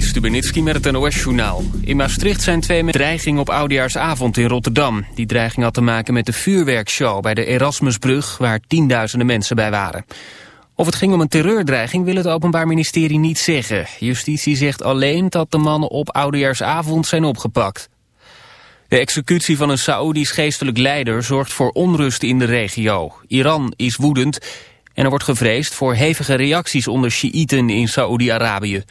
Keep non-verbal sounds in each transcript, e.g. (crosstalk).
Juri Stubenitski met het NOS-journaal. In Maastricht zijn twee met dreiging op Oudejaarsavond in Rotterdam. Die dreiging had te maken met de vuurwerkshow bij de Erasmusbrug... waar tienduizenden mensen bij waren. Of het ging om een terreurdreiging wil het Openbaar Ministerie niet zeggen. Justitie zegt alleen dat de mannen op Oudejaarsavond zijn opgepakt. De executie van een Saoedisch geestelijk leider zorgt voor onrust in de regio. Iran is woedend en er wordt gevreesd voor hevige reacties onder Sjiïten in Saoedi-Arabië.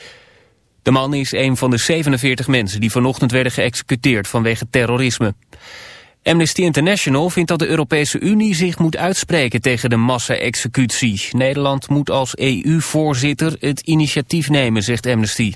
De man is een van de 47 mensen die vanochtend werden geëxecuteerd vanwege terrorisme. Amnesty International vindt dat de Europese Unie zich moet uitspreken tegen de massa-executie. Nederland moet als EU-voorzitter het initiatief nemen, zegt Amnesty.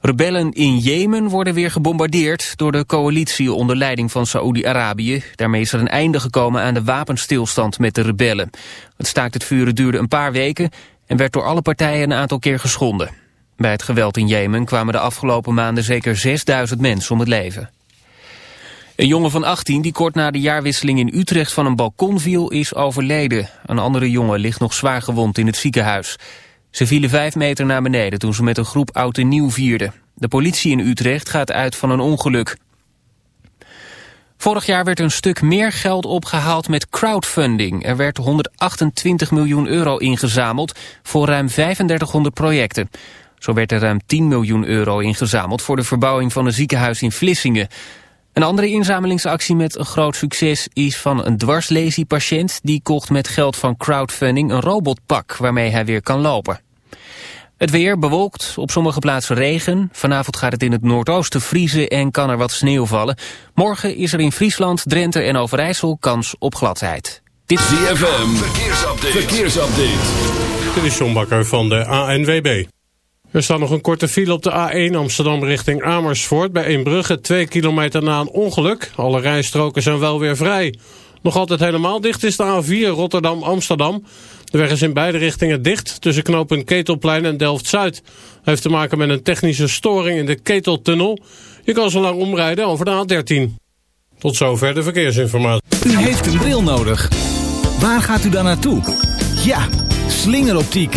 Rebellen in Jemen worden weer gebombardeerd door de coalitie onder leiding van Saoedi-Arabië. Daarmee is er een einde gekomen aan de wapenstilstand met de rebellen. Het staakt het vuren duurde een paar weken en werd door alle partijen een aantal keer geschonden. Bij het geweld in Jemen kwamen de afgelopen maanden zeker 6000 mensen om het leven. Een jongen van 18 die kort na de jaarwisseling in Utrecht van een balkon viel is overleden. Een andere jongen ligt nog zwaar gewond in het ziekenhuis. Ze vielen vijf meter naar beneden toen ze met een groep oud en nieuw vierden. De politie in Utrecht gaat uit van een ongeluk. Vorig jaar werd een stuk meer geld opgehaald met crowdfunding. Er werd 128 miljoen euro ingezameld voor ruim 3500 projecten. Zo werd er ruim 10 miljoen euro ingezameld voor de verbouwing van een ziekenhuis in Vlissingen. Een andere inzamelingsactie met een groot succes is van een dwarslesie-patiënt... die kocht met geld van crowdfunding een robotpak waarmee hij weer kan lopen. Het weer bewolkt, op sommige plaatsen regen. Vanavond gaat het in het noordoosten vriezen en kan er wat sneeuw vallen. Morgen is er in Friesland, Drenthe en Overijssel kans op gladheid. Dit is ZFM, verkeersupdate. verkeersupdate. Dit is John Bakker van de ANWB. Er staat nog een korte file op de A1 Amsterdam richting Amersfoort... bij Eembrugge, 2 kilometer na een ongeluk. Alle rijstroken zijn wel weer vrij. Nog altijd helemaal dicht is de A4 Rotterdam-Amsterdam. De weg is in beide richtingen dicht tussen knooppunt Ketelplein en Delft-Zuid. heeft te maken met een technische storing in de Keteltunnel. Je kan zo lang omrijden over de A13. Tot zover de verkeersinformatie. U heeft een bril nodig. Waar gaat u dan naartoe? Ja, slingeroptiek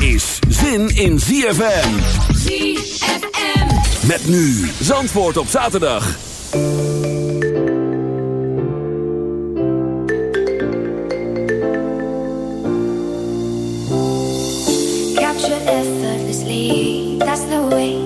is zin in ZFM. ZFM. Met nu Zandvoort op zaterdag. Captured effortlessly, that's the way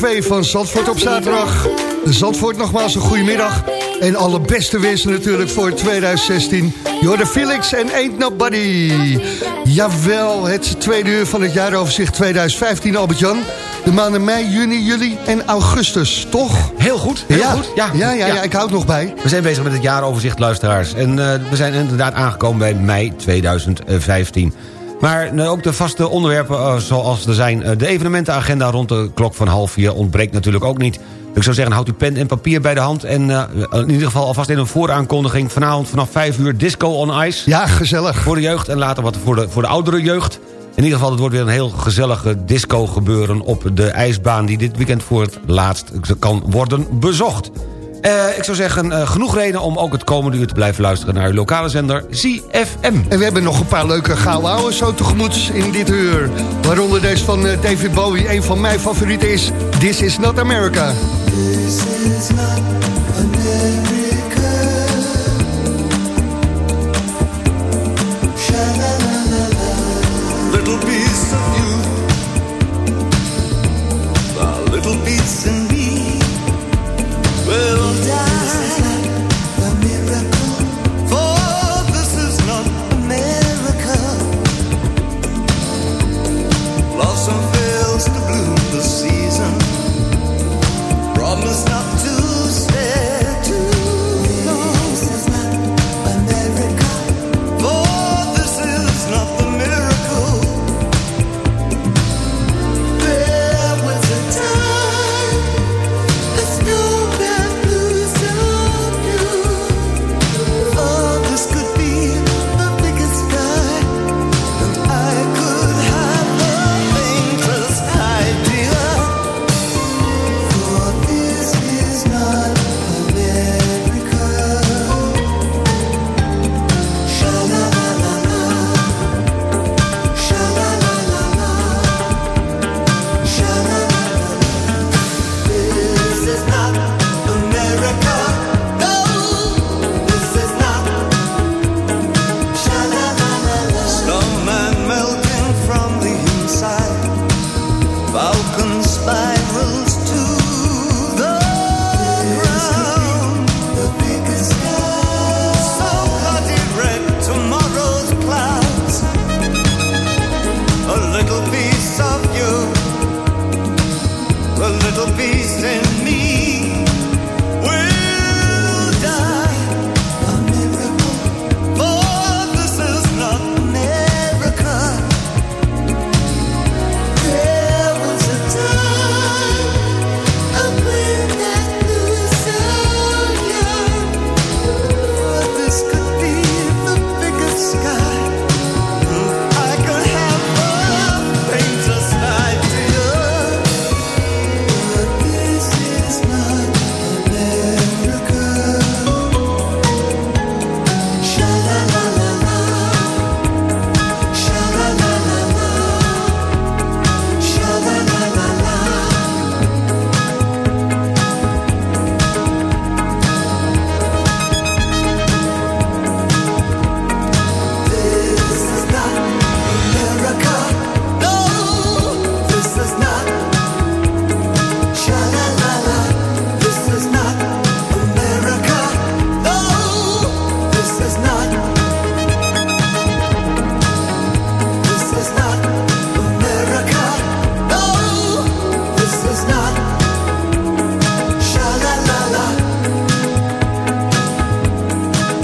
2 van Zandvoort op zaterdag. Zandvoort nogmaals een goede middag. En alle beste wensen natuurlijk voor 2016. Jordan Felix en Ain't Nobody. Jawel, het tweede uur van het jaaroverzicht 2015, Albert-Jan. De maanden mei, juni, juli en augustus, toch? Heel goed, heel ja. goed. Ja, Ja, ja, ja, ik hou het nog bij. We zijn bezig met het jaaroverzicht, luisteraars. En eh, we zijn inderdaad aangekomen bij mei 2015. Maar ook de vaste onderwerpen eh, zoals er zijn... eh, de evenementenagenda rond de klok van half vier ontbreekt natuurlijk ook niet. Ik zou zeggen, houd uw pen en papier bij de hand... en eh, in ieder geval alvast in een vooraankondiging... vanavond vanaf 5 uur Disco on Ice. Ja, gezellig. Voor de jeugd en later wat voor de, voor de oudere jeugd. In ieder geval, het wordt weer een heel gezellige disco gebeuren... op de ijsbaan die dit weekend voor het laatst kan worden bezocht. Eh, ik zou zeggen, eh, genoeg reden om ook het komende uur te blijven luisteren... naar uw lokale zender ZFM. En we hebben nog een paar leuke gouden ouwe zo tegemoet in dit uur. Waaronder deze van eh, David Bowie. Een van mijn favorieten is This Is Not America. Little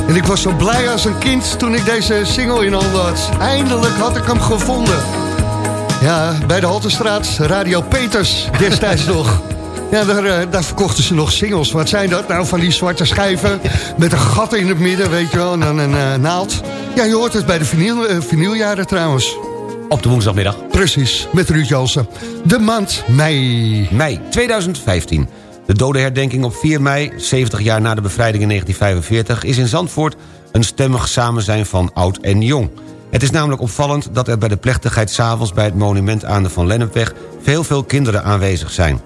En ik was zo blij als een kind toen ik deze single in handen had. Eindelijk had ik hem gevonden. Ja, bij de Haltestraat, Radio Peters, destijds (laughs) nog. Ja, daar, eh, daar, verkochten ze nog singles. Wat zijn dat? Nou, van die zwarte schijven met een gat in het midden, weet je wel, en dan een uh, naald. Ja, je hoort het bij de vinyl, uh, vinyljaren trouwens. Op de woensdagmiddag. Precies, met Ruud Jansen. De maand mei. Mei 2015. De dodenherdenking op 4 mei, 70 jaar na de bevrijding in 1945... is in Zandvoort een stemmig samenzijn van oud en jong. Het is namelijk opvallend dat er bij de plechtigheid s'avonds... bij het monument aan de Van Lennepweg veel veel kinderen aanwezig zijn.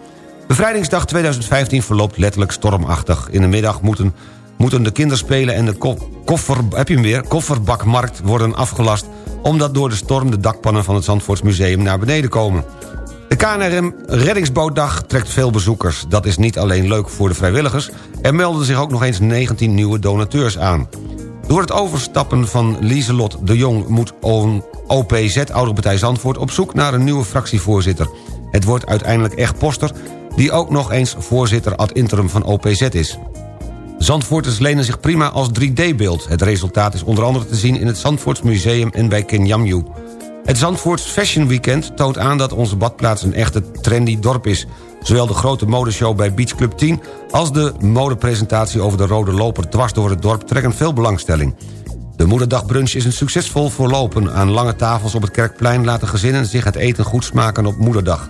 Bevrijdingsdag 2015 verloopt letterlijk stormachtig. In de middag moeten, moeten de kinderspelen en de koffer, heb je kofferbakmarkt worden afgelast... omdat door de storm de dakpannen van het Zandvoortsmuseum naar beneden komen. De KNRM Reddingsbootdag trekt veel bezoekers. Dat is niet alleen leuk voor de vrijwilligers... er melden zich ook nog eens 19 nieuwe donateurs aan. Door het overstappen van Lieselot de Jong... moet OPZ Oude Partij Zandvoort op zoek naar een nieuwe fractievoorzitter. Het wordt uiteindelijk echt Poster... die ook nog eens voorzitter ad interim van OPZ is. Zandvoorters lenen zich prima als 3D-beeld. Het resultaat is onder andere te zien in het Zandvoorts Museum en bij Kenyamju. Het Zandvoorts Fashion Weekend toont aan dat onze badplaats een echte trendy dorp is. Zowel de grote modeshow bij Beach Club 10... als de modepresentatie over de rode loper dwars door het dorp trekken veel belangstelling. De moederdagbrunch is een succesvol voorlopen. Aan lange tafels op het Kerkplein laten gezinnen zich het eten goed smaken op moederdag.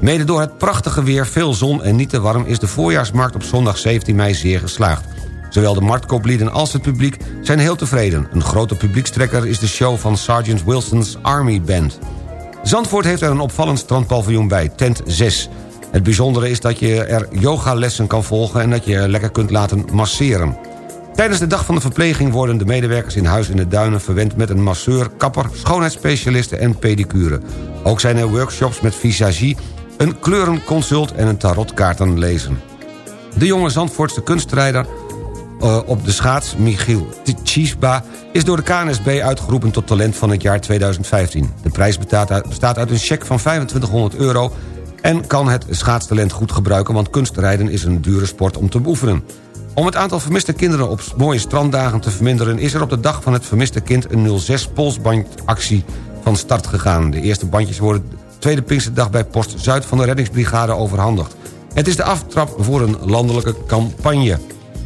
Mede door het prachtige weer, veel zon en niet te warm... is de voorjaarsmarkt op zondag 17 mei zeer geslaagd. Zowel de marktkooplieden als het publiek zijn heel tevreden. Een grote publiekstrekker is de show van Sergeant Wilson's Army Band. Zandvoort heeft er een opvallend strandpaviljoen bij, tent 6. Het bijzondere is dat je er yogalessen kan volgen... en dat je lekker kunt laten masseren. Tijdens de dag van de verpleging worden de medewerkers in Huis in de Duinen... verwend met een masseur, kapper, schoonheidsspecialisten en pedicure. Ook zijn er workshops met visagie, een kleurenconsult en een tarotkaarten lezen. De jonge Zandvoortse kunstrijder uh, op de schaats, Michiel Tchisba... is door de KNSB uitgeroepen tot talent van het jaar 2015. De prijs bestaat uit, bestaat uit een cheque van 2500 euro... en kan het schaatstalent goed gebruiken... want kunstrijden is een dure sport om te beoefenen. Om het aantal vermiste kinderen op mooie stranddagen te verminderen... is er op de dag van het vermiste kind een 06-polsbandactie van start gegaan. De eerste bandjes worden tweede Pinksterdag bij Post Zuid van de reddingsbrigade overhandigd. Het is de aftrap voor een landelijke campagne.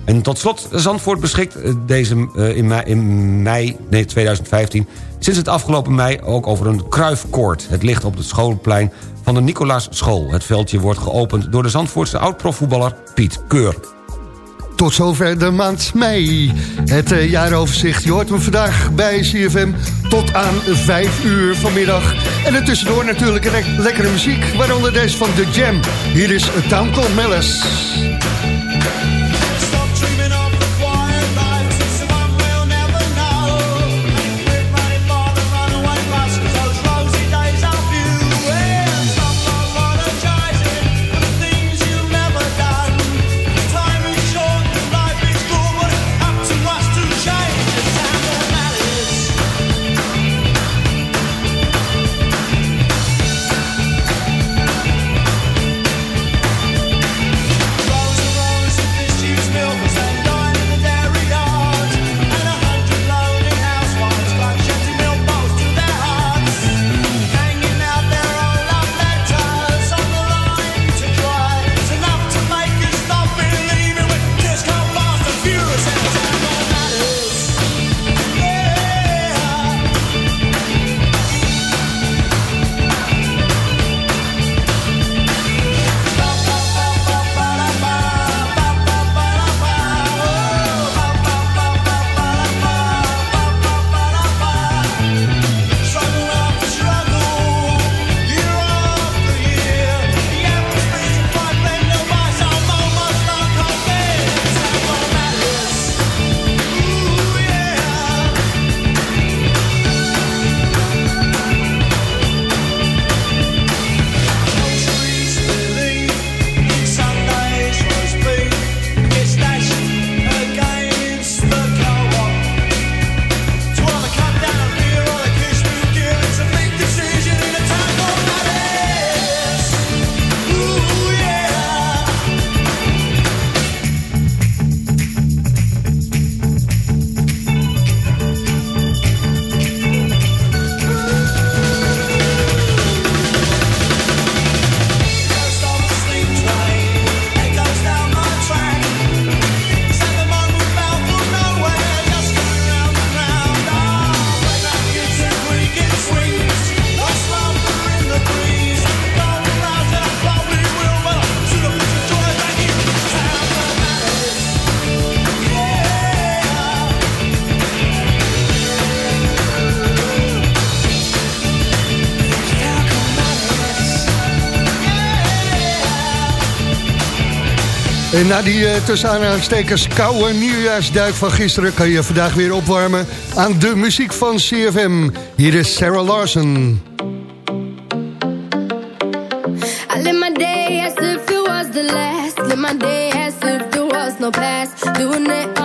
En tot slot, Zandvoort beschikt eh, deze, uh, in, mei, in mei nee, 2015... sinds het afgelopen mei ook over een kruifkoord. Het ligt op het schoolplein van de Nicolaas School. Het veldje wordt geopend door de Zandvoortse oud-profvoetballer Piet Keur. Tot zover de maand mei. Het uh, jaaroverzicht. Je hoort me vandaag bij CFM tot aan 5 uur vanmiddag. En er tussendoor natuurlijk le lekkere muziek. Waaronder deze van The Jam. Hier is Town Called. En na die uh, tussen aanhalingstekens koude nieuwjaarsduik van gisteren... kan je vandaag weer opwarmen aan de muziek van CFM. Hier is Sarah it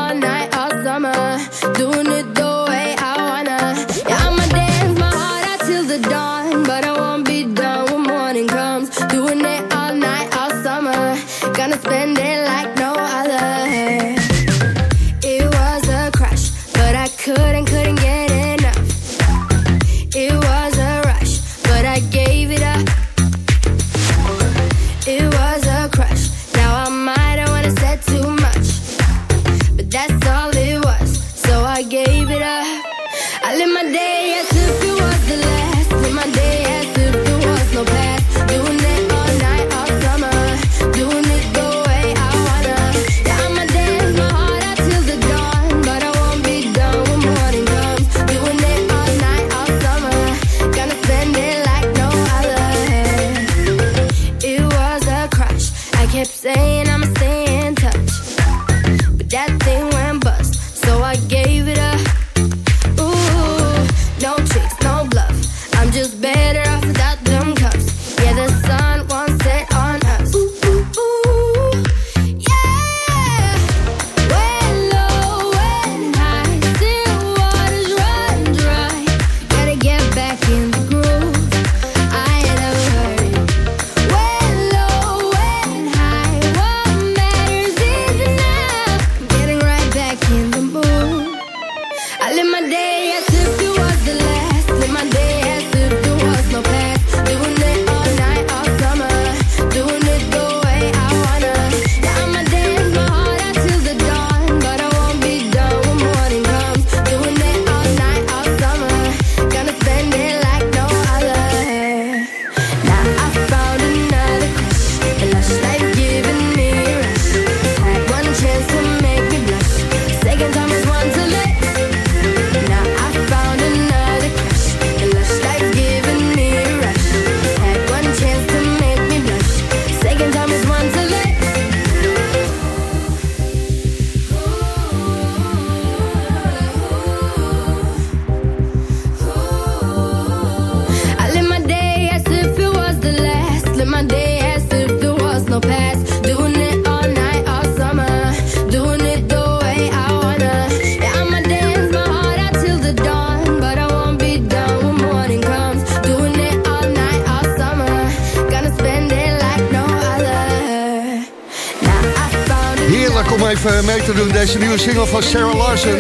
nieuwe single van Sarah Larson.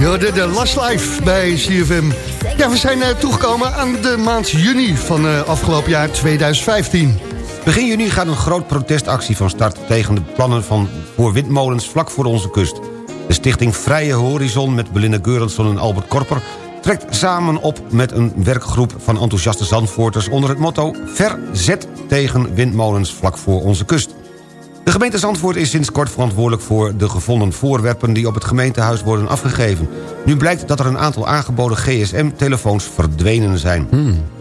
Je de Last Life bij CFM. Ja, we zijn eh, toegekomen aan de maand juni van eh, afgelopen jaar 2015. Begin juni gaat een groot protestactie van start... tegen de plannen van, voor windmolens vlak voor onze kust. De stichting Vrije Horizon met Belinda Geurensson en Albert Korper... trekt samen op met een werkgroep van enthousiaste Zandvoorters... onder het motto Verzet tegen windmolens vlak voor onze kust. Gemeente Zandvoort is sinds kort verantwoordelijk voor de gevonden voorwerpen... die op het gemeentehuis worden afgegeven. Nu blijkt dat er een aantal aangeboden GSM-telefoons verdwenen zijn.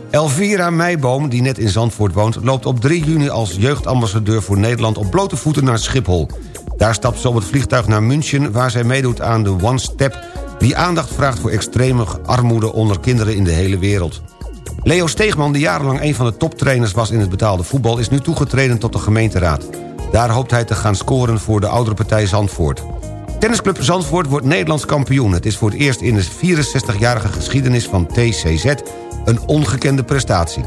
Elvira Meijboom, die net in Zandvoort woont... loopt op 3 juni als jeugdambassadeur voor Nederland... op blote voeten naar Schiphol. Daar stapt ze op het vliegtuig naar München... waar zij meedoet aan de One Step... die aandacht vraagt voor extreme armoede onder kinderen in de hele wereld. Leo Steegman, die jarenlang een van de toptrainers was in het betaalde voetbal... is nu toegetreden tot de gemeenteraad. Daar hoopt hij te gaan scoren voor de oudere partij Zandvoort. Tennisclub Zandvoort wordt Nederlands kampioen. Het is voor het eerst in de 64-jarige geschiedenis van TCZ een ongekende prestatie.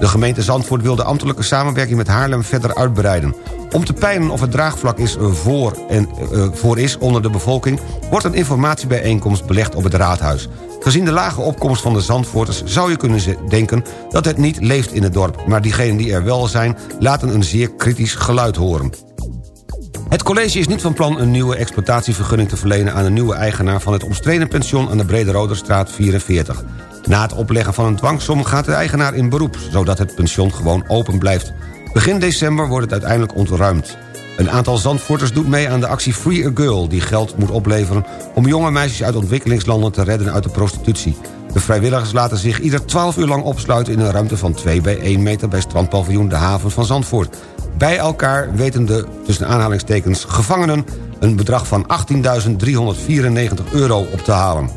De gemeente Zandvoort wil de ambtelijke samenwerking met Haarlem verder uitbreiden. Om te peilen of het draagvlak is voor, en, eh, voor is onder de bevolking... wordt een informatiebijeenkomst belegd op het raadhuis. Gezien de lage opkomst van de Zandvoorters zou je kunnen denken... dat het niet leeft in het dorp, maar diegenen die er wel zijn... laten een zeer kritisch geluid horen. Het college is niet van plan een nieuwe exploitatievergunning te verlenen... aan een nieuwe eigenaar van het omstreden pension aan de Brederoderstraat 44. Na het opleggen van een dwangsom gaat de eigenaar in beroep... zodat het pension gewoon open blijft. Begin december wordt het uiteindelijk ontruimd. Een aantal Zandvoorters doet mee aan de actie Free a Girl... die geld moet opleveren om jonge meisjes uit ontwikkelingslanden te redden uit de prostitutie. De vrijwilligers laten zich ieder 12 uur lang opsluiten... in een ruimte van 2 bij 1 meter bij strandpaviljoen De Haven van Zandvoort. Bij elkaar weten de, tussen aanhalingstekens, gevangenen... een bedrag van 18.394 euro op te halen.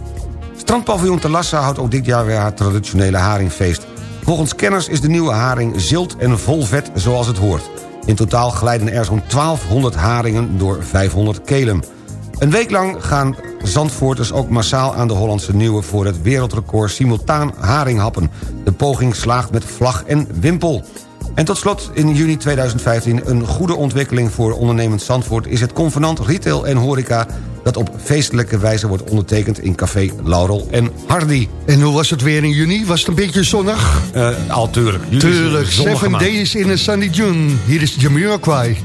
Strandpaviljoen Telassa houdt ook dit jaar weer haar traditionele haringfeest. Volgens kenners is de nieuwe haring zilt en vol vet zoals het hoort. In totaal glijden er zo'n 1200 haringen door 500 kelen. Een week lang gaan Zandvoorters ook massaal aan de Hollandse Nieuwe... voor het wereldrecord simultaan haringhappen. De poging slaagt met vlag en wimpel. En tot slot in juni 2015 een goede ontwikkeling voor ondernemend Zandvoort... is het convenant Retail en Horeca dat op feestelijke wijze wordt ondertekend in Café Laurel en Hardy. En hoe was het weer in juni? Was het een beetje zonnig? Uh, al tuurlijk. Seven tuurlijk, days in a sunny June. Hier is Jamiroquai.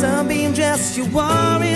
sunbeam dress you wore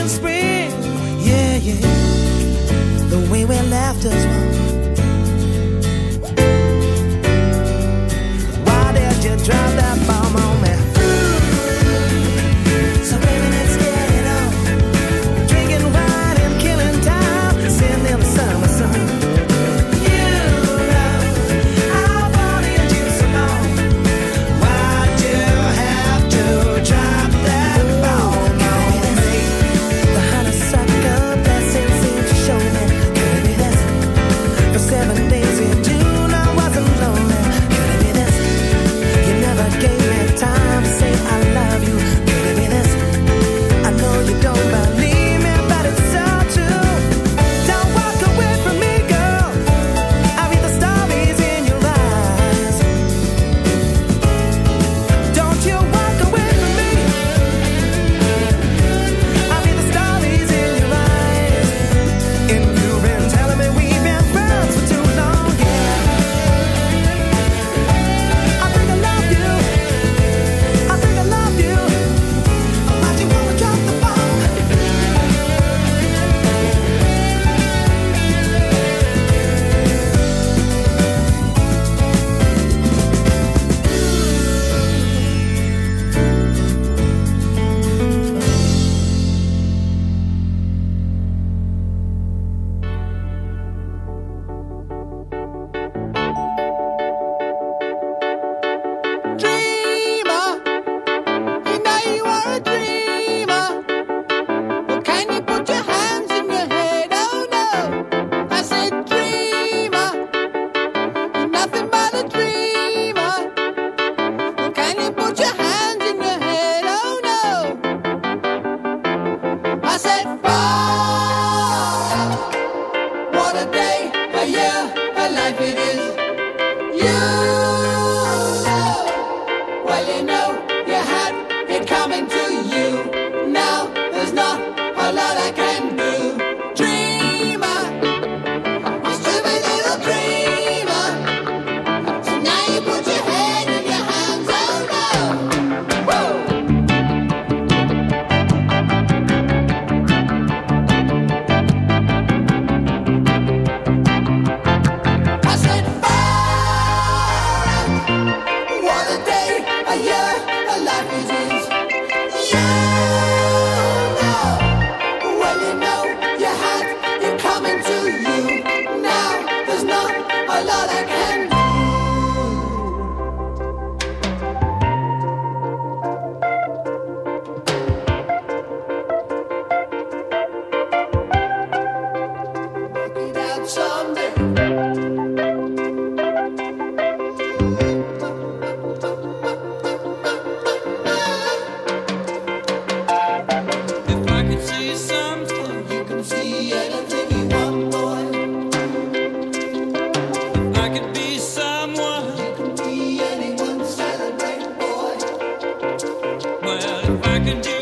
could do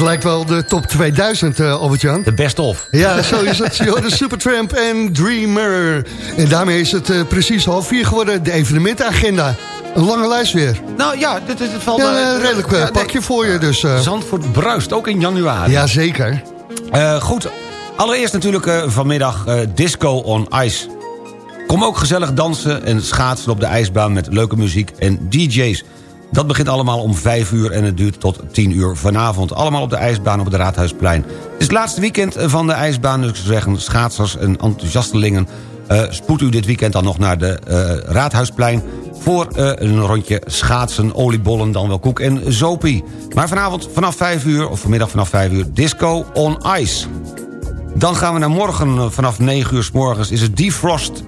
Het lijkt wel de top 2000, eh Albert-Jan. De best of. Ja, zo is het. Hoorde Supertramp en Dreamer. En daarmee is het eh, precies half vier geworden, de evenementenagenda. Een lange lijst weer. Nou ja, dit, dit, valt... Ja, eh, een redelijk nee. pakje voor je. Dus, Zandvoort bruist, ook in januari. Jazeker. Goed, allereerst natuurlijk vanmiddag Disco on Ice. Kom ook gezellig dansen en schaatsen op de ijsbaan met leuke muziek en DJ's. Dat begint allemaal om 5 uur en het duurt tot 10 uur vanavond. Allemaal op de ijsbaan op het Raadhuisplein. Het is het laatste weekend van de ijsbaan, dus ik zeggen... schaatsers en enthousiastelingen... eh spoed u dit weekend dan nog naar de eh, Raadhuisplein... voor eh, een rondje schaatsen, oliebollen, dan wel koek en zopie. Maar vanavond vanaf 5 uur, of vanmiddag vanaf 5 uur... Disco on Ice. Dan gaan we naar morgen eh, vanaf 9 uur s morgens... is het Defrost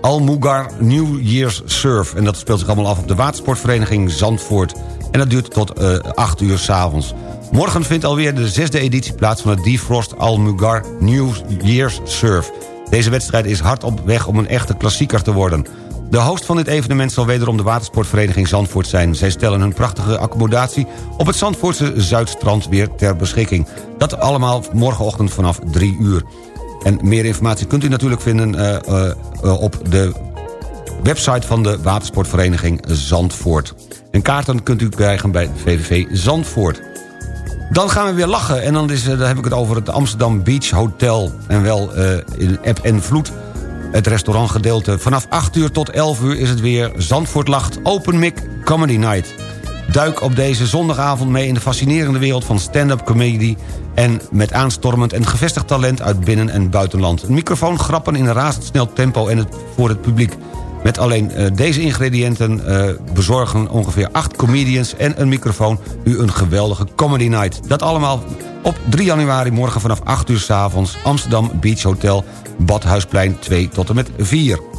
Almugar New Year's Surf. En dat speelt zich allemaal af op de watersportvereniging Zandvoort. En dat duurt tot eh 8 uur s'avonds. Morgen vindt alweer de zesde editie plaats van het Defrost Almugar New Year's Surf. Deze wedstrijd is hard op weg om een echte klassieker te worden. De host van dit evenement zal wederom de watersportvereniging Zandvoort zijn. Zij stellen hun prachtige accommodatie op het Zandvoortse Zuidstrand weer ter beschikking. Dat allemaal morgenochtend vanaf 3 uur. En meer informatie kunt u natuurlijk vinden eh, eh, eh, op de website van de watersportvereniging Zandvoort. En kaarten kunt u krijgen bij VVV Zandvoort. Dan gaan we weer lachen en dan, is, dan heb ik het over het Amsterdam Beach Hotel. En wel in App en Vloed, het restaurantgedeelte. Vanaf 8 uur tot 11 uur is het weer Zandvoort Lacht Open Mic Comedy Night. Duik op deze zondagavond mee in de fascinerende wereld van stand-up comedy... en met aanstormend en gevestigd talent uit binnen- en buitenland. Een microfoon grappen in een razendsnel tempo en het, voor het publiek. Met alleen eh, deze ingrediënten eh, bezorgen ongeveer acht comedians... en een microfoon u een geweldige comedy night. Dat allemaal op 3 januari morgen vanaf 8 uur s avonds... Amsterdam Beach Hotel, Badhuisplein 2 tot en met 4.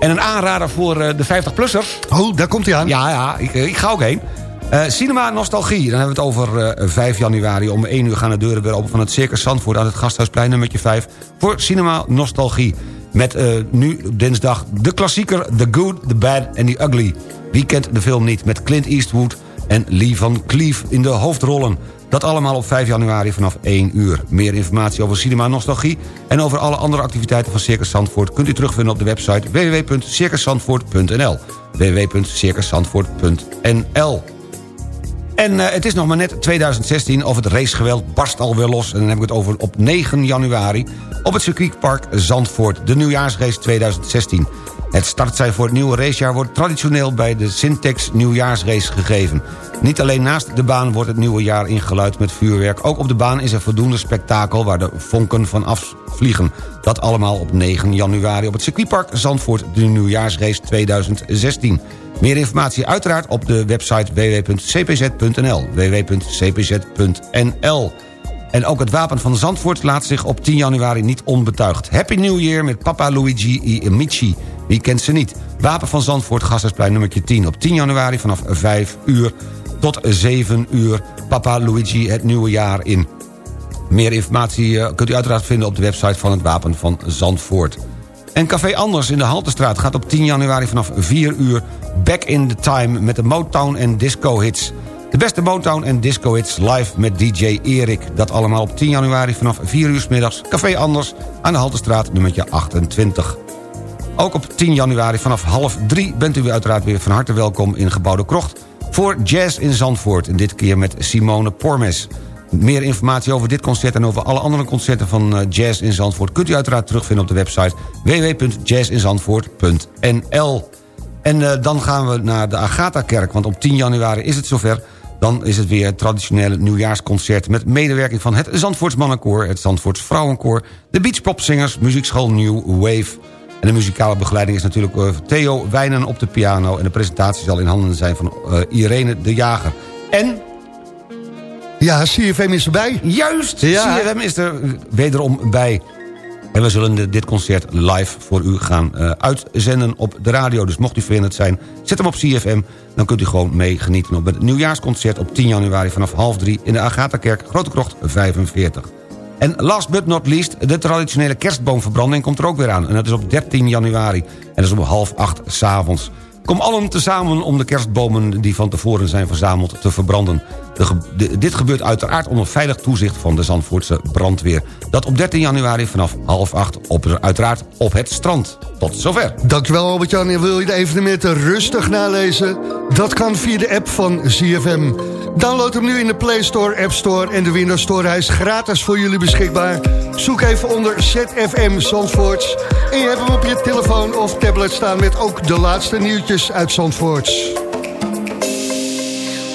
En een aanrader voor eh, de 50-plussers. Oh, daar komt hij aan. Ja, ja, ik, ik ga ook heen. Eh, Cinema Nostalgie, dan hebben we het over eh 5 januari. Om 1 uur gaan de deuren weer open van het Circus Zandvoort... aan het Gasthuisplein nummertje 5 voor Cinema Nostalgie. Met eh, nu dinsdag de klassieker The Good, The Bad and The Ugly. Wie kent de film niet? Met Clint Eastwood en Lee van Cleef in de hoofdrollen. Dat allemaal op 5 januari vanaf 1 uur. Meer informatie over Cinema Nostalgie... en over alle andere activiteiten van Circus Zandvoort... kunt u terugvinden op de website www.circuszandvoort.nl www.circuszandvoort.nl en eh, het is nog maar net 2016 of het racegeweld barst alweer los. En dan heb ik het over op 9 januari op het circuitpark Zandvoort. De nieuwjaarsrace 2016. Het startsein voor het nieuwe racejaar wordt traditioneel bij de Syntex nieuwjaarsrace gegeven. Niet alleen naast de baan wordt het nieuwe jaar ingeluid met vuurwerk. Ook op de baan is er voldoende spektakel waar de vonken van afvliegen. Dat allemaal op 9 januari op het circuitpark Zandvoort, de nieuwjaarsrace 2016. Meer informatie uiteraard op de website www.cpz.nl. www.cpz.nl En ook het wapen van Zandvoort laat zich op 10 januari niet onbetuigd. Happy New Year met Papa Luigi I Amici. Wie kent ze niet? Wapen van Zandvoort, Gasthuisplein nummertje 10. Op 10 januari vanaf 5 uur tot 7 uur. Papa Luigi het nieuwe jaar in. Meer informatie eh, kunt u uiteraard vinden op de website van het Wapen van Zandvoort. En Café Anders in de Haltestraat gaat op 10 januari vanaf 4 uur... back in the time met de Motown en disco hits. De beste Motown en disco hits live met DJ Erik. Dat allemaal op 10 januari vanaf 4 uur 's middags. Café Anders aan de Haltestraat nummertje 28. Ook op 10 januari vanaf half 3 bent u uiteraard weer van harte welkom in Gebouwde Krocht... voor Jazz in Zandvoort. En dit keer met Simone Pormes. Meer informatie over dit concert en over alle andere concerten van eh, Jazz in Zandvoort... kunt u uiteraard terugvinden op de website www.jazzinzandvoort.nl. En eh, dan gaan we naar de Agatha-kerk, want op 10 januari is het zover... dan is het weer het traditionele nieuwjaarsconcert... met medewerking van het Zandvoorts Mannenkoor, het Zandvoorts Vrouwenkoor... de Beachpopzingers, muziekschool New Wave... En de muzikale begeleiding is natuurlijk eh, Theo Wijnen op de piano... en de presentatie zal in handen zijn van eh, Irene de Jager. En Ja, CFM is erbij. Juist, Ja. CFM is er wederom bij. En we zullen dit concert live voor u gaan eh, uitzenden op de radio. Dus mocht u verhinderd zijn, zet hem op CFM. Dan kunt u gewoon mee genieten op het nieuwjaarsconcert... op 10 januari vanaf half drie in de Agatha-kerk, Grote Krocht 45. En last but not least, de traditionele kerstboomverbranding komt er ook weer aan. En dat is op 13 januari. En dat is om half acht s'avonds. Kom allen tezamen om de kerstbomen die van tevoren zijn verzameld te verbranden. Dit gebeurt uiteraard onder veilig toezicht van de Zandvoortse brandweer. Dat op 13 januari vanaf half acht op, uiteraard op het strand. Tot zover. Dankjewel Albert-Jan. Wil je de evenementen rustig nalezen? Dat kan via de app van ZFM. Download hem nu in de Play Store, App Store en de Windows Store. Hij is gratis voor jullie beschikbaar. Zoek even onder ZFM Zandvoorts. En je hebt hem op je telefoon of tablet staan... met ook de laatste nieuwtjes uit Zandvoorts.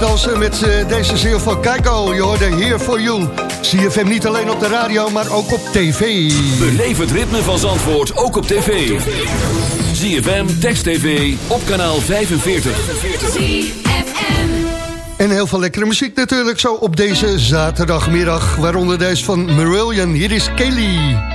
Meedansen met eh, deze ziel van Keiko. Je hoorde Here For You. CFM niet alleen op de radio, maar ook op tv. Beleef het ritme van Zandvoort ook op tv. ZFM, Text TV, op kanaal 45. En heel veel lekkere muziek natuurlijk zo op deze zaterdagmiddag. Waaronder deze van Marillion. Hier is Kelly.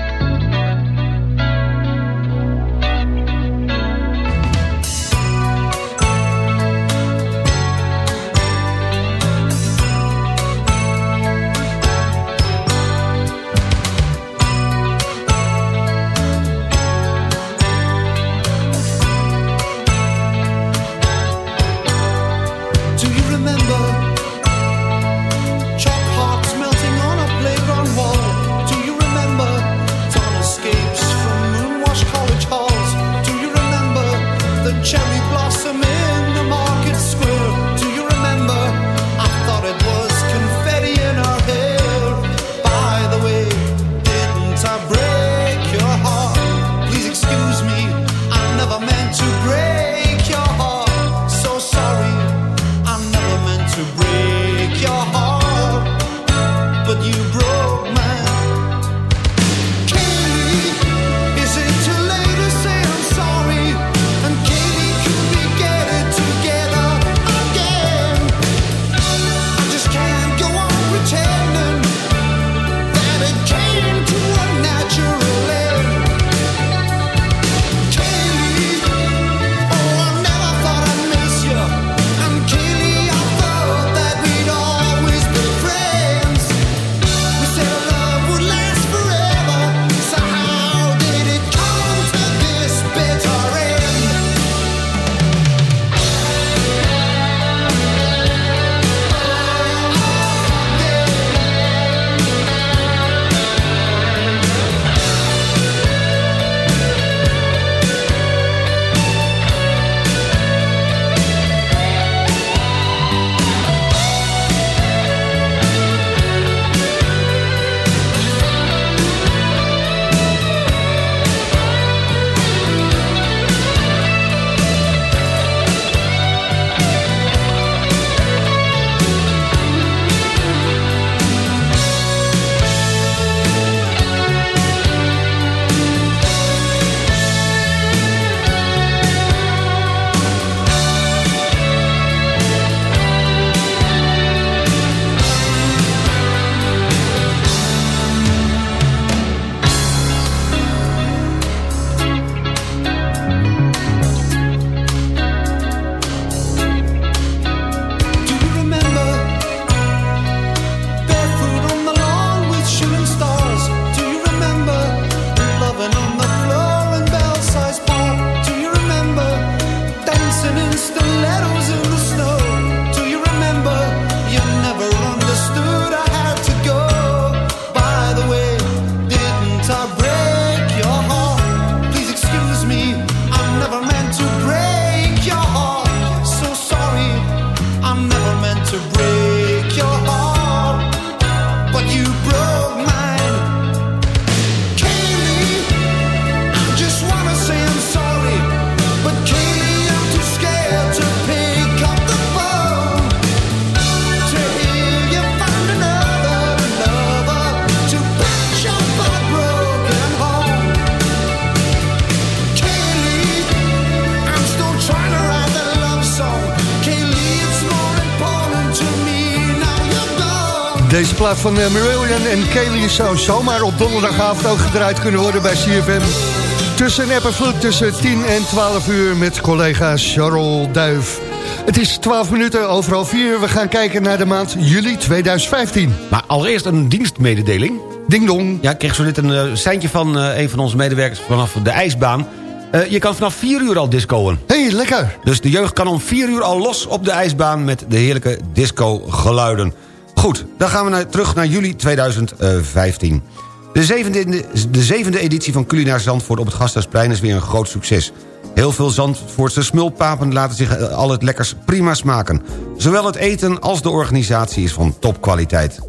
Plaat van eh, Marillion en Kelly zou zomaar op donderdagavond ook gedraaid kunnen worden bij CFM. Tussen app en vloed, tussen 10 en 12 uur met collega Charles Duif. Het is 12 minuten over half 4. We gaan kijken naar de maand juli 2015. Maar allereerst een dienstmededeling. Ding dong. Ja, ik kreeg zo net een uh, seintje van uh, een van onze medewerkers vanaf de ijsbaan. Uh, je kan vanaf 4 uur al discoen. Hé, hey, lekker. Dus de jeugd kan om 4 uur al los op de ijsbaan... met de heerlijke disco-geluiden. Goed, dan gaan we naar, terug naar juli 2015. De zevende, de editie van Culinair Zandvoort op het Gasthuisplein is weer een groot succes. Heel veel Zandvoortse smulpapen laten zich eh, al het lekkers prima smaken. Zowel het eten als de organisatie is van topkwaliteit.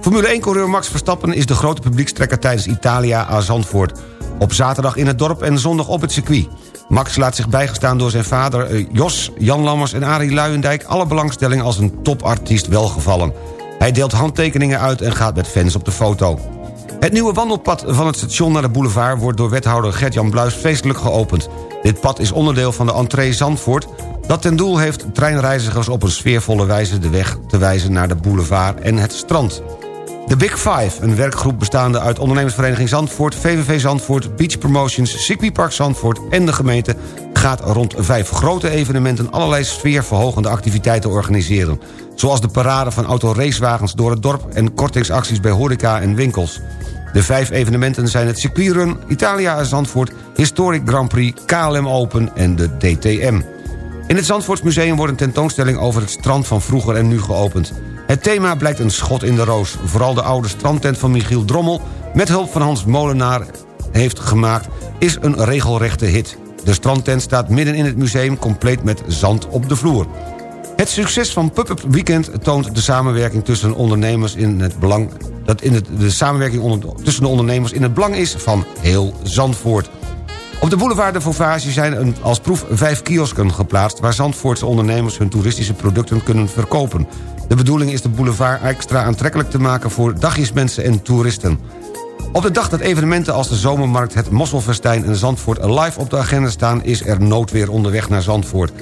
Formule 1-coureur Max Verstappen is de grote publiekstrekker tijdens Italia aan Zandvoort. Op zaterdag in het dorp en zondag op het circuit. Max laat zich bijgestaan door zijn vader eh, Jos, Jan Lammers en Arie Luijendijk... alle belangstelling als een topartiest welgevallen. Hij deelt handtekeningen uit en gaat met fans op de foto. Het nieuwe wandelpad van het station naar de boulevard... wordt door wethouder Gert-Jan Bluis feestelijk geopend. Dit pad is onderdeel van de entree Zandvoort... dat ten doel heeft treinreizigers op een sfeervolle wijze... de weg te wijzen naar de boulevard en het strand. De Big Five, een werkgroep bestaande uit ondernemersvereniging Zandvoort... VVV Zandvoort, Beach Promotions, Park Zandvoort en de gemeente... gaat rond vijf grote evenementen allerlei sfeerverhogende activiteiten organiseren. Zoals de parade van autoracewagens door het dorp... en kortingsacties bij horeca en winkels. De vijf evenementen zijn het circuitrun, Italia Zandvoort... Historic Grand Prix, KLM Open en de DTM. In het Zandvoortsmuseum wordt een tentoonstelling over het strand van vroeger en nu geopend. Het thema blijkt een schot in de roos. Vooral de oude strandtent van Michiel Drommel... met hulp van Hans Molenaar heeft gemaakt, is een regelrechte hit. De strandtent staat midden in het museum compleet met zand op de vloer. Het succes van Pub-Up Weekend toont de samenwerking tussen ondernemers in het belang... dat in de samenwerking onder, tussen de ondernemers in het belang is van heel Zandvoort. Op de boulevard de Vauvage zijn een, als proef vijf kiosken geplaatst... waar Zandvoortse ondernemers hun toeristische producten kunnen verkopen. De bedoeling is de boulevard extra aantrekkelijk te maken... voor dagjesmensen en toeristen. Op de dag dat evenementen als de Zomermarkt, het Mosselfestijn en Zandvoort live op de agenda staan... is er noodweer onderweg naar Zandvoort.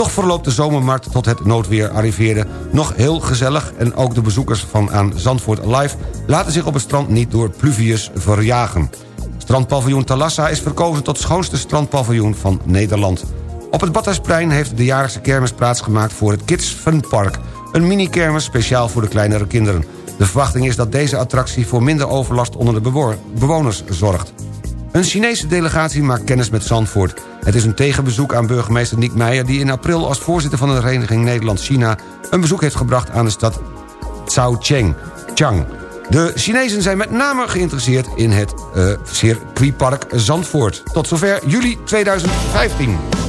Toch verloopt de Zomermarkt tot het noodweer arriveerde nog heel gezellig... en ook de bezoekers van aan Zandvoort Live laten zich op het strand niet door pluvius verjagen. Strandpaviljoen Talassa is verkozen tot schoonste strandpaviljoen van Nederland. Op het Badhuisplein heeft de jaarlijkse kermis plaatsgemaakt voor het Kids Fun Park. Een mini-kermis speciaal voor de kleinere kinderen. De verwachting is dat deze attractie voor minder overlast onder de bewo- bewoners zorgt. Een Chinese delegatie maakt kennis met Zandvoort. Het is een tegenbezoek aan burgemeester Niek Meijer... die in april als voorzitter van de Vereniging Nederland-China... een bezoek heeft gebracht aan de stad Zhaocheng, Chang. De Chinezen zijn met name geïnteresseerd in het eh, circuitpark Zandvoort. Tot zover juli 2015.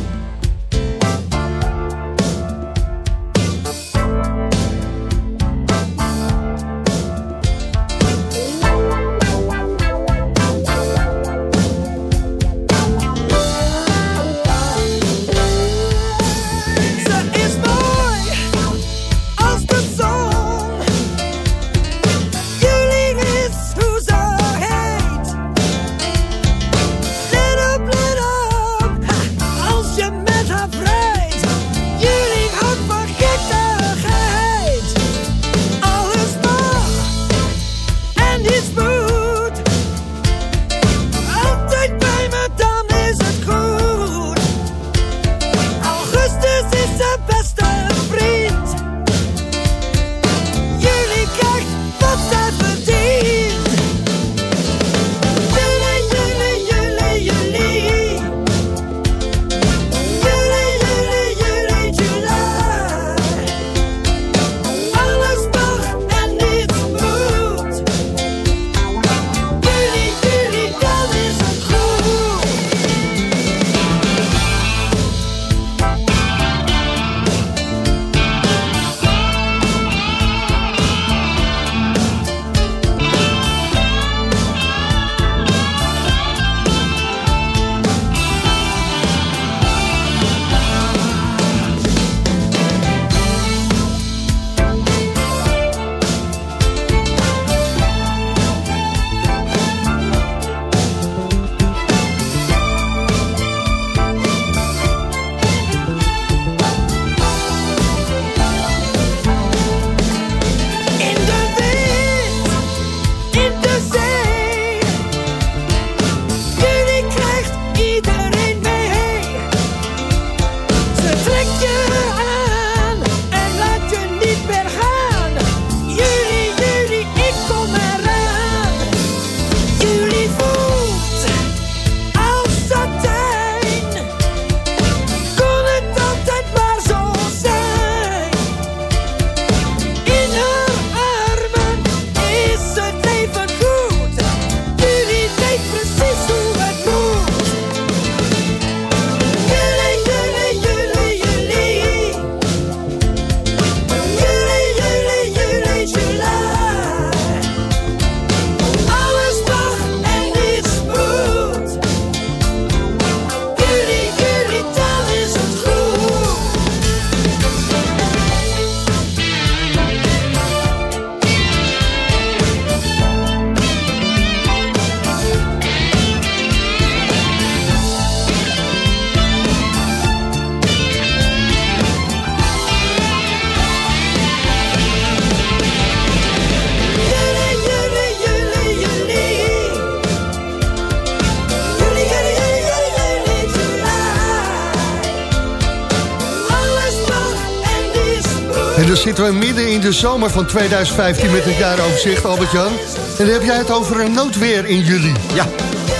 Dan zitten we midden in de zomer van 2015 met het jaaroverzicht, Albert-Jan. En dan heb jij het over een noodweer in juli. Ja.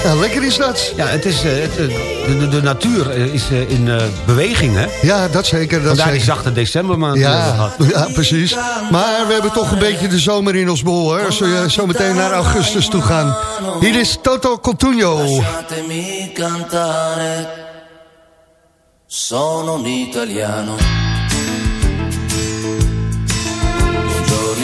Nou, lekker is dat. Ja, het is, eh, het, eh, de, de, de natuur eh, is in eh, beweging, hè? Ja, dat zeker. Dat Vandaar die zeker. zachte decembermaand die we hebben Ja, gehad. (laughs) ja, precies. Maar we hebben toch een beetje de zomer in ons bol, hoor. Als we zo meteen naar augustus toe gaan. Hier is Toto Cotugno. Sono un italiano.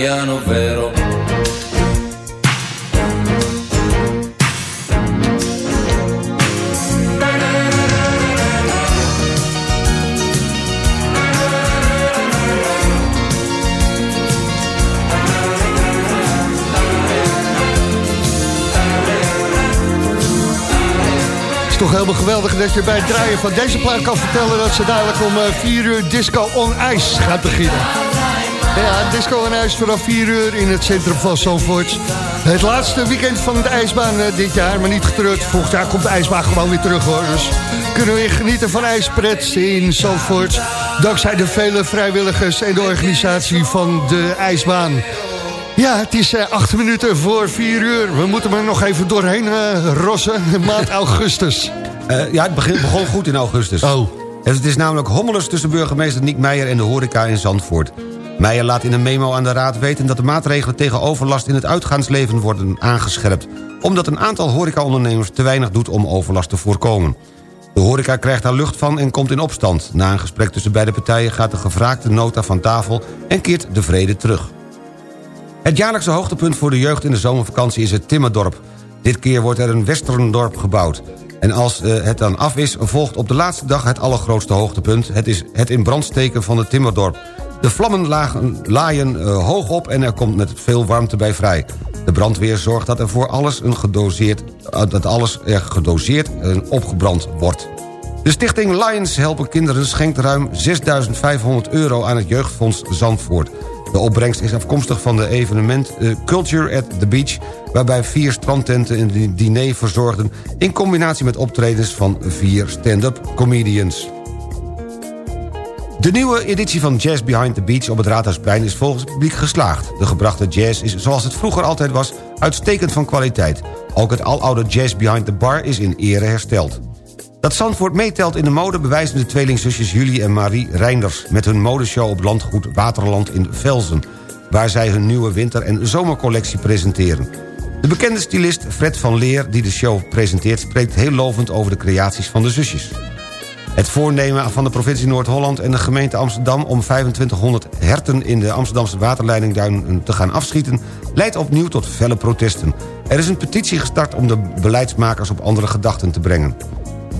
italiano vero. Toch helemaal geweldig dat je bij het draaien van deze plaat kan vertellen... dat ze dadelijk om 4 uur Disco on Ice gaat beginnen. Ja, Disco on Ice vanaf 4 uur in het centrum van Zandvoort. Het laatste weekend van de ijsbaan eh, dit jaar, maar niet getreurd. Volgend jaar komt de ijsbaan gewoon weer terug hoor. Dus kunnen we weer genieten van ijspret in Zandvoort. Dankzij de vele vrijwilligers en de organisatie van de ijsbaan. Ja, het is eh, acht minuten voor vier uur. We moeten er nog even doorheen eh, rossen. (laughs) Maand augustus. Ja, het begin, begon goed in augustus. Oh. Het is namelijk hommeles tussen burgemeester Niek Meijer en de horeca in Zandvoort. Meijer laat in een memo aan de raad weten dat de maatregelen tegen overlast in het uitgaansleven worden aangescherpt. Omdat een aantal horecaondernemers te weinig doet om overlast te voorkomen. De horeca krijgt daar lucht van en komt in opstand. Na een gesprek tussen beide partijen gaat de gevraagde nota van tafel en keert de vrede terug. Het jaarlijkse hoogtepunt voor de jeugd in de zomervakantie is het Timmerdorp. Dit keer wordt er een westerndorp gebouwd. En als eh, het dan af is, volgt op de laatste dag het allergrootste hoogtepunt. Het is het in brand steken van het Timmerdorp. De vlammen lagen, laaien eh, hoog op en er komt met veel warmte bij vrij. De brandweer zorgt dat er voor alles, een gedoseerd, eh, dat alles er gedoseerd en opgebrand wordt. De stichting Lions Helpen Kinderen schenkt ruim 6.500 euro aan het jeugdfonds Zandvoort. De opbrengst is afkomstig van de evenement eh, Culture at the Beach... waarbij vier strandtenten een diner verzorgden... in combinatie met optredens van vier stand-up comedians. De nieuwe editie van Jazz Behind the Beach op het Raadhuisplein is volgens het publiek geslaagd. De gebrachte jazz is, zoals het vroeger altijd was, uitstekend van kwaliteit. Ook het aloude Jazz Behind the Bar is in ere hersteld. Dat Zandvoort meetelt in de mode bewijzen de tweelingzusjes Julie en Marie Reinders... met hun modeshow op landgoed Waterland in Velzen... waar zij hun nieuwe winter- en zomercollectie presenteren. De bekende stylist Fred van Leer, die de show presenteert... spreekt heel lovend over de creaties van de zusjes. Het voornemen van de provincie Noord-Holland en de gemeente Amsterdam... om 2500 herten in de Amsterdamse waterleidingduinen te gaan afschieten... leidt opnieuw tot felle protesten. Er is een petitie gestart om de beleidsmakers op andere gedachten te brengen.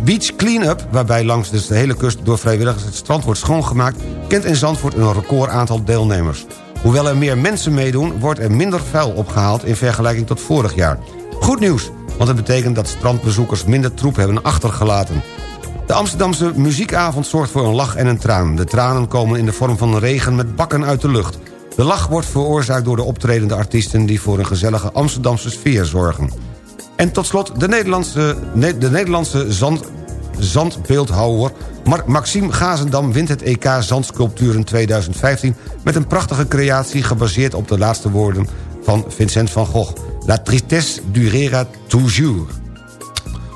Beach Cleanup, waarbij langs de hele kust door vrijwilligers het strand wordt schoongemaakt... kent in Zandvoort een record aantal deelnemers. Hoewel er meer mensen meedoen, wordt er minder vuil opgehaald... in vergelijking tot vorig jaar. Goed nieuws, want het betekent dat strandbezoekers minder troep hebben achtergelaten. De Amsterdamse muziekavond zorgt voor een lach en een traan. De tranen komen in de vorm van regen met bakken uit de lucht. De lach wordt veroorzaakt door de optredende artiesten... die voor een gezellige Amsterdamse sfeer zorgen. En tot slot de Nederlandse, Ne- de Nederlandse zand, zandbeeldhouwer... Maxime Gazendam wint het EK Zandsculpturen 2015... met een prachtige creatie gebaseerd op de laatste woorden van Vincent van Gogh. La tristesse durera toujours.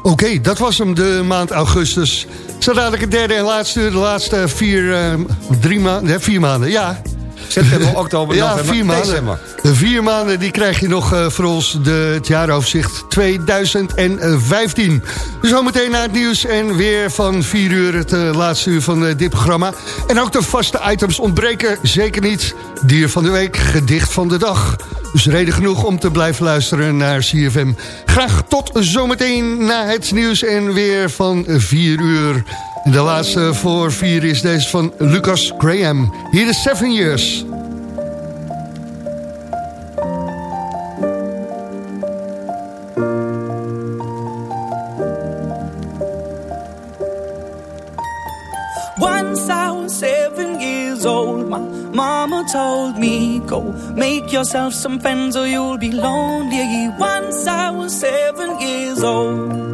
Oké, dat was hem de maand augustus. Zo dadelijk het derde en laatste de laatste vier, eh, drie maanden, vier maanden, ja. September, (laughs) oktober, ja, november, vier maanden. december. De vier maanden die krijg je nog eh, voor ons de, het jaaroverzicht 2015. Dus zometeen na het nieuws en weer van vier uur het eh, laatste uur van eh, dit programma. En ook de vaste items ontbreken zeker niet. Dier van de week, gedicht van de dag. Dus reden genoeg om te blijven luisteren naar CFM. Graag tot zometeen na het nieuws en weer van vier uur. De laatste voor vier is deze van Lucas Graham. Hier is Seven Years. Once I was seven years old, my mama told me, Go make yourself some friends or you'll be lonely. Once I was seven years old.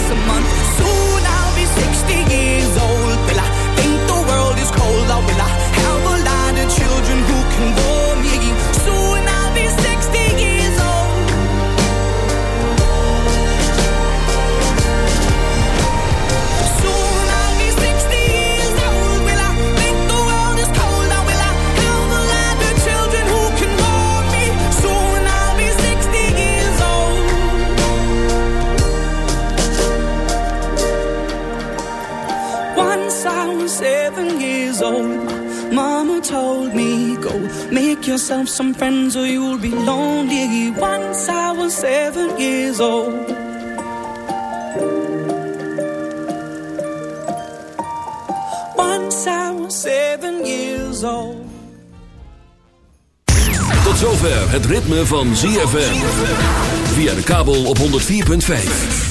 make yourself some friends or you'll be lonely. Once I was seven years old. Once I was seven years old. Tot zover het ritme van ZFM. Via de kabel op 104.5.